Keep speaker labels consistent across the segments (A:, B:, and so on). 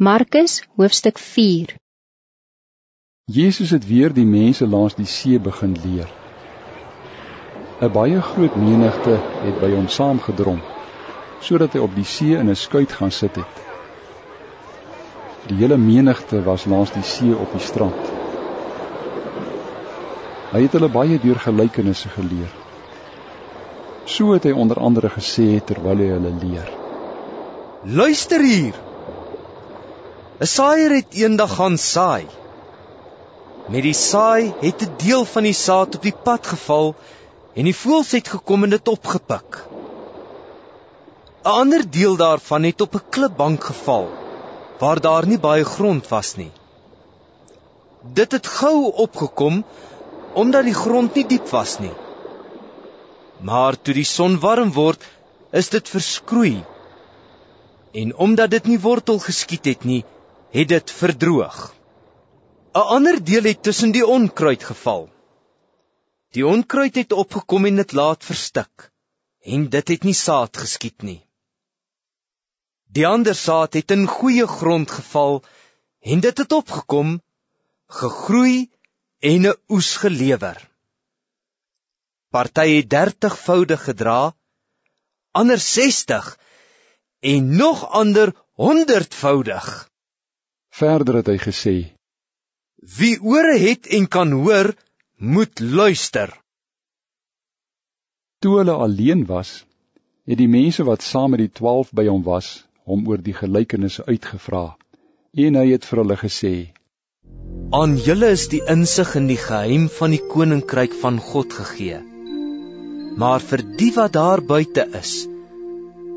A: Markus hoofstuk 4
B: Jezus het weer die mense langs die see begin leer. 'n Baie groot menigte het by hom saamgedrom sodat hy op die see in 'n skuit gaan sit het. Die hele menigte was langs die see op die strand. Hy het hulle baie deur gelykenisse geleer. So het hy onder andere gesê terwyl hy hulle leer:
C: Luister hier. 'n Saaier het eendag gaan saai. Met die saai het 'n deel van die saad op die pad geval en die voëls het gekom en dit opgepik. 'n Ander deel daarvan het op 'n klipbank geval waar daar nie baie grond was nie. Dit het gou opgekom omdat die grond nie diep was nie. Maar toe die son warm word, is dit verskroei. En omdat dit nie wortel geskiet het nie, het dit verdroog. 'n Ander deel het tussen die onkruid geval. Die onkruid het opgekom en dit laat verstik en dit het nie saad geskiet nie. Die ander saad het in goeie grond geval en dit het opgekom, gegroei en 'n oes gelewer. Party het 30voudig gedra, ander 60 en nog ander 100voudig.
B: Verder het hy gesê:
C: Wie ore het en kan hoor, moet luister.
B: Toe hulle alleen was, het die mense wat saam met die 12 by hom was, hom oor die gelykenisse uitgevra. En hy het vir hulle gesê:
C: Aan julle is die insig in die geheim van die koninkryk van God gegee. Maar vir die wat daar buite is,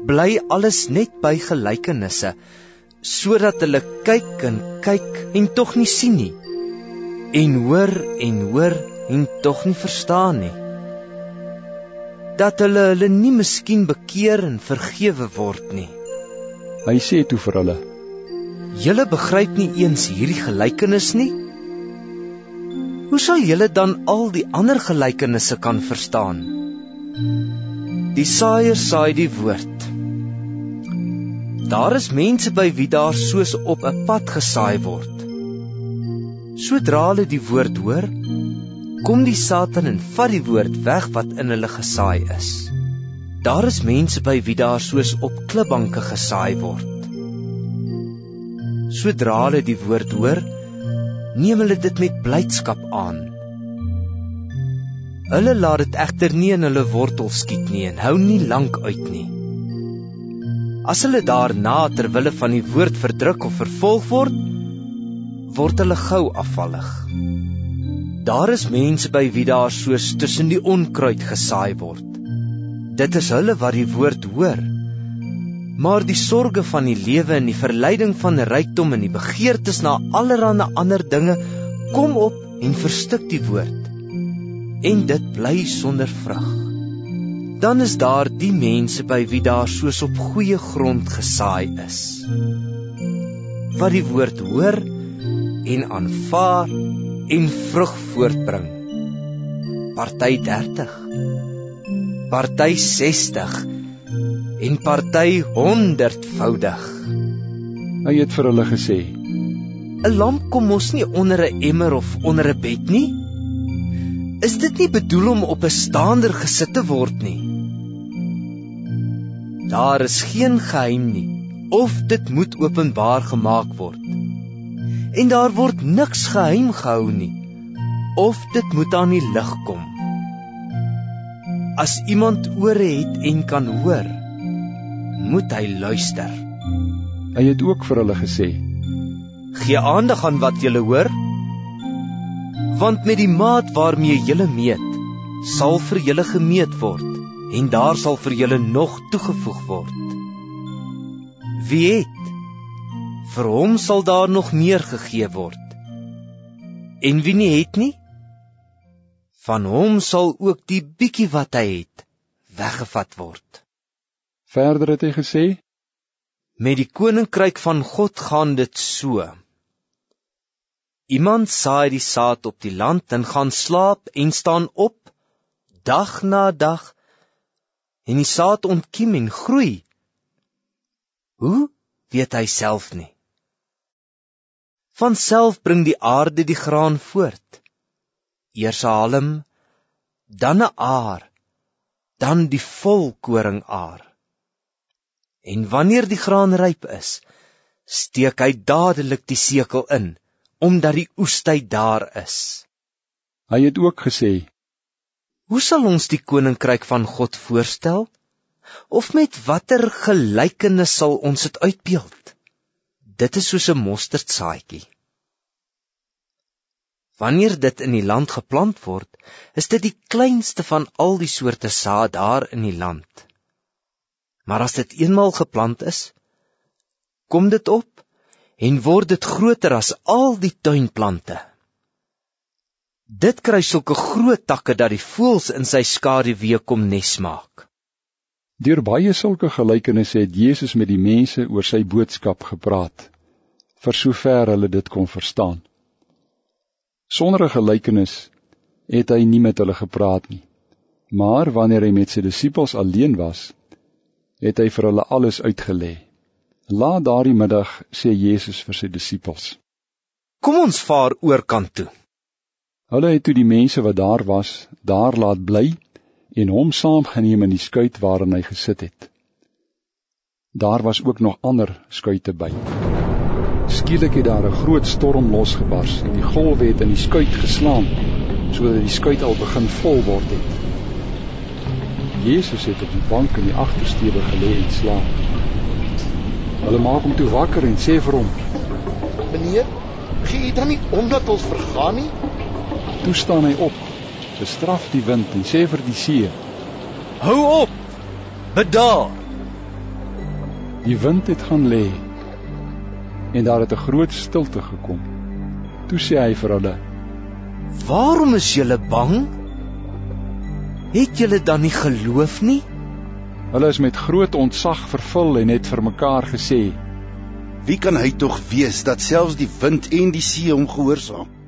C: bly alles net by gelykenisse, sodat hulle kyk en kyk en tog nie sien nie, en hoor en hoor en tog nie verstaan nie. Dat hulle hulle nie miskien bekeer en vergewe word nie.
B: Hy sê toe vir hulle:
C: Julle begryp nie eens hierdie gelykenis nie. Hoe sal julle dan al die ander gelykenisse kan verstaan? Die saaier saai die woord. Daar is mense by wie daar soos op 'n pad gesaai word. Sodra hulle die woord hoor, kom die Satan en vat die woord weg wat in hulle gesaai is. Daar is mense by wie daar soos op klipbanke gesaai word. Sodra hulle die woord hoor, neem hulle dit met blydskap aan. Hulle laat dit egter nie in hulle wortel skiet nie en hou nie lank uit nie. As hulle daarna ter wille van die woord verdruk of vervolg word, word hulle gou afvallig. Daar is mense by wie daar soos tussen die onkruid gesaai word. Dit is hulle wat die woord hoor. Maar die sorge van die lewe en die verleiding van rykdom en die begeertes na allerlei ander dinge kom op en verstik die woord. En dit bly sonder vrug dan is daar die mense by wie daar soos op goeie grond gesaai is. Wat die woord hoor en aanvaar en vrug voortbring. Party 30. Party 60 en party 100voudig.
B: Hy het vir hulle gesê:
C: 'n Lamp kom mos nie onder 'n emmer of onder 'n bed nie. Is dit nie bedoel om op 'n staander gesit te word nie? Daar is geen geheim nie of dit moet openbaar gemaak word. En daar word niks geheim gehou nie of dit moet aan die lig kom. As iemand ore het en kan hoor, moet hy luister.
B: Hy het ook vir hulle gesê:
C: Gee aandag aan wat jy hoor, want met die maat waarmee jy meet, sal vir julle gemeet word en daar sal vir julle nog toegevoeg word. Wie het vir hom sal daar nog meer gegee word. En wie nie het nie, van hom sal ook die bietjie wat hy het weggevat word.
B: Verder het hy gesê:
C: Met die koninkryk van God gaan dit so. Iemand saai die saad op die land en gaan slaap en staan op dag na dag en die saad ontkiem en groei. Hoe weet hy self nie. Van self bring die aarde die graan voort. Eers 'n halm, dan 'n aar, dan die volkoringaar. En wanneer die graan ryp is, steek hy dadelik die sekel in, omdat die oestyd daar is.
B: Hy het ook gesê:
C: Hoe sal ons die koninkryk van God voorstel? Of met watter gelykenis sal ons dit uitbeeld? Dit is soos 'n mosterdsaadjie. Wanneer dit in die land geplant word, is dit die kleinste van al die soorte saad daar in die land. Maar as dit eenmaal geplant is, kom dit op en word dit groter as al die tuinplante. Dit kry sulke groot takke dat die voëls in sy skaduwee kom nes maak.
B: Deur baie sulke gelykenisse het Jesus met die mense oor sy boodskap gepraat, vir sover hulle dit kon verstaan. Sonder 'n gelykenis het hy nie met hulle gepraat nie. Maar wanneer hy met sy disippels alleen was, het hy vir hulle alles uitgelê. Laat daardie middag sê Jesus vir sy disippels:
C: "Kom ons vaar oor kant toe."
B: Hulle het toe die mense wat daar was, daar laat bly en hom saamgeneem in die skuit waarin hy gesit het. Daar was ook nog ander skuite by. Skielik het daar 'n groot storm losgebars en die golwe het in die skuit geslaan sodat die skuit al begin vol word het. Jesus het op die bank in die agtersteewe gelê en slaap. Hulle maak hom toe wakker en sê vir hom:
D: "Meneer, gee u dan nie om dat ons vergaan nie?"
B: Toe staan hy op, bestraf die wind en sê vir die see:
C: "Hou op! Bedaar!"
B: Die wind het gaan lê en daar het 'n groot stilte gekom. Toe sê hy vir hulle:
C: "Waarom is julle bang? Het julle dan nie geloof nie?"
B: Hulle is met groot ontzag vervul en het vir mekaar gesê:
D: Wie kan hy tog wees dat selfs die wind en die see hom gehoorsaam?